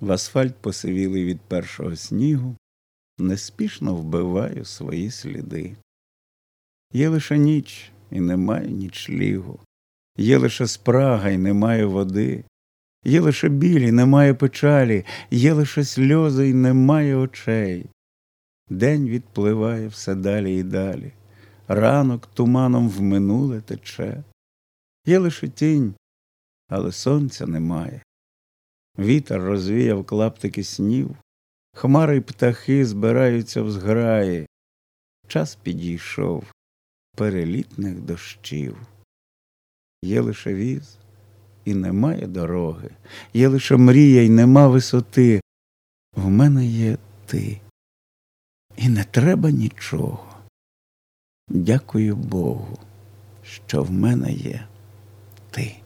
В асфальт посивілий від першого снігу, неспішно вбиваю свої сліди. Є лише ніч і немає нічлігу, є лише спрага і немає води, є лише біль і немає печалі, є лише сльози і немає очей. День відпливає все далі і далі, ранок туманом в минуле тече. Є лише тінь, але сонця немає. Вітер розвіяв клаптики снів, хмари й птахи збираються в зграї. Час підійшов перелітних дощів. Є лише віз, і немає дороги, є лише мрія, й нема висоти. В мене є ти, і не треба нічого. Дякую Богу, що в мене є ти.